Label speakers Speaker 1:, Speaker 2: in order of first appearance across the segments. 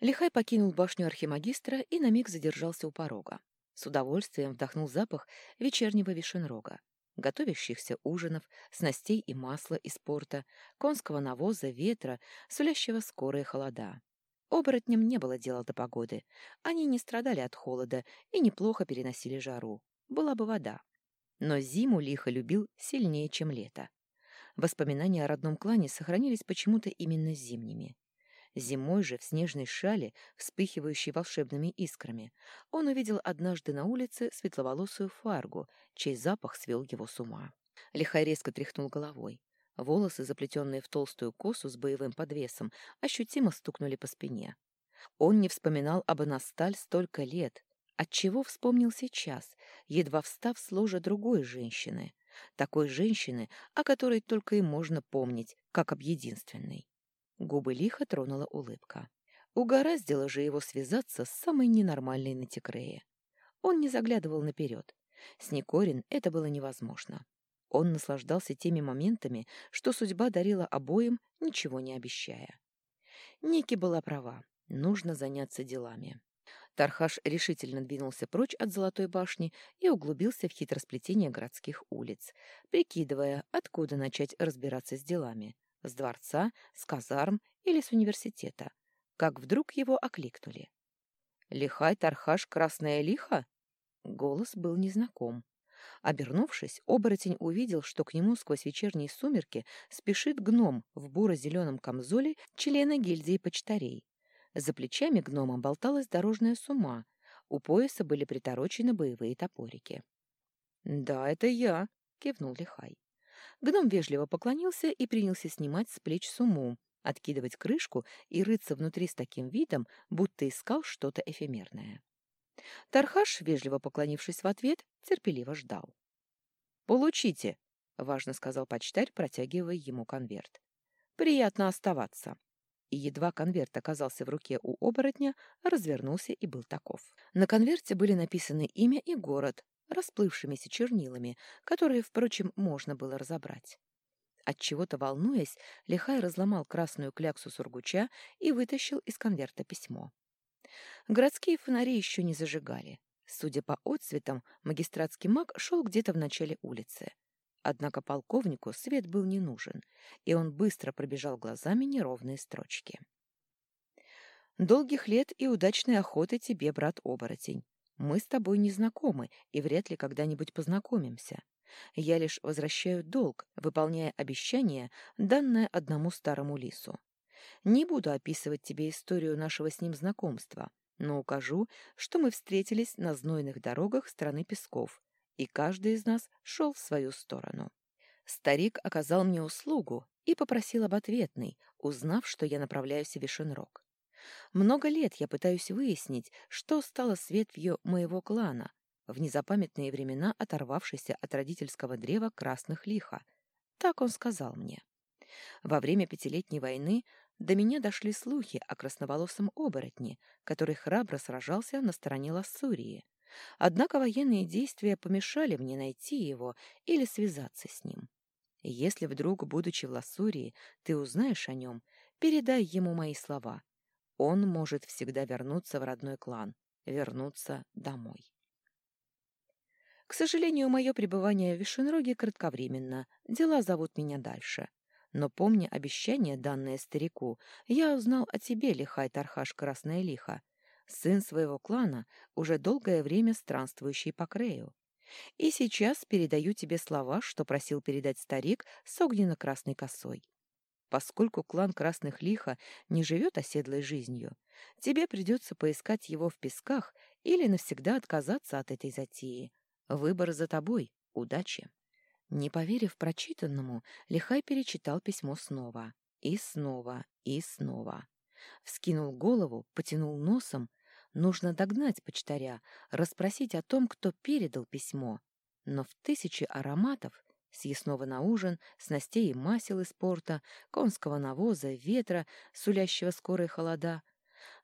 Speaker 1: Лихай покинул башню архимагистра и на миг задержался у порога. С удовольствием вдохнул запах вечернего вишенрога, готовящихся ужинов, снастей и масла из порта, конского навоза, ветра, сулящего скорые холода. Оборотням не было дела до погоды. Они не страдали от холода и неплохо переносили жару. Была бы вода. Но зиму лихо любил сильнее, чем лето. Воспоминания о родном клане сохранились почему-то именно зимними. Зимой же в снежной шале, вспыхивающей волшебными искрами, он увидел однажды на улице светловолосую фаргу, чей запах свел его с ума. Лихай резко тряхнул головой. Волосы, заплетенные в толстую косу с боевым подвесом, ощутимо стукнули по спине. Он не вспоминал об Анасталь столько лет. Отчего вспомнил сейчас, едва встав с ложа другой женщины, такой женщины, о которой только и можно помнить, как об единственной. Губы лихо тронула улыбка. Угораздило же его связаться с самой ненормальной Натикрея. Он не заглядывал наперед. С Никорин это было невозможно. Он наслаждался теми моментами, что судьба дарила обоим, ничего не обещая. Ники была права. Нужно заняться делами. Тархаш решительно двинулся прочь от Золотой башни и углубился в хитросплетение городских улиц, прикидывая, откуда начать разбираться с делами — с дворца, с казарм или с университета, как вдруг его окликнули. «Лихай Тархаш Красная Лиха?» Голос был незнаком. Обернувшись, оборотень увидел, что к нему сквозь вечерние сумерки спешит гном в буро-зеленом камзоле члена гильдии почтарей. За плечами гнома болталась дорожная сума, у пояса были приторочены боевые топорики. «Да, это я», — кивнул Лихай. Гном вежливо поклонился и принялся снимать с плеч суму, откидывать крышку и рыться внутри с таким видом, будто искал что-то эфемерное. Тархаш, вежливо поклонившись в ответ, терпеливо ждал. «Получите», — важно сказал почтарь, протягивая ему конверт. «Приятно оставаться» и едва конверт оказался в руке у оборотня, развернулся и был таков. На конверте были написаны имя и город, расплывшимися чернилами, которые, впрочем, можно было разобрать. От чего то волнуясь, Лихай разломал красную кляксу сургуча и вытащил из конверта письмо. Городские фонари еще не зажигали. Судя по отцветам, магистратский маг шел где-то в начале улицы. Однако полковнику свет был не нужен, и он быстро пробежал глазами неровные строчки. «Долгих лет и удачной охоты тебе, брат-оборотень. Мы с тобой не знакомы и вряд ли когда-нибудь познакомимся. Я лишь возвращаю долг, выполняя обещание, данное одному старому лису. Не буду описывать тебе историю нашего с ним знакомства, но укажу, что мы встретились на знойных дорогах страны песков, и каждый из нас шел в свою сторону. Старик оказал мне услугу и попросил об ответной, узнав, что я направляюсь в Вишенрог. Много лет я пытаюсь выяснить, что стало с ветвью моего клана, в незапамятные времена оторвавшейся от родительского древа красных лиха. Так он сказал мне. Во время Пятилетней войны до меня дошли слухи о красноволосом оборотне, который храбро сражался на стороне Лассурии. Однако военные действия помешали мне найти его или связаться с ним. Если вдруг, будучи в Лассурии, ты узнаешь о нем, передай ему мои слова. Он может всегда вернуться в родной клан, вернуться домой. К сожалению, мое пребывание в Вишенроге кратковременно, дела зовут меня дальше. Но помня обещание, данное старику, я узнал о тебе, лихай Тархаш Красная Лиха, сын своего клана, уже долгое время странствующий по Крею. И сейчас передаю тебе слова, что просил передать старик с огненно-красной косой. Поскольку клан Красных Лиха не живет оседлой жизнью, тебе придется поискать его в песках или навсегда отказаться от этой затеи. Выбор за тобой. Удачи. Не поверив прочитанному, Лихай перечитал письмо снова. И снова, и снова. Вскинул голову, потянул носом, Нужно догнать почтаря, расспросить о том, кто передал письмо. Но в тысячи ароматов съестного на ужин, снастей и масел из порта, конского навоза, ветра, сулящего скорые холода.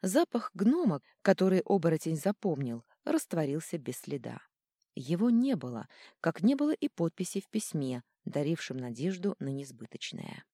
Speaker 1: Запах гнома, который оборотень запомнил, растворился без следа. Его не было, как не было и подписи в письме, дарившем надежду на несбыточное.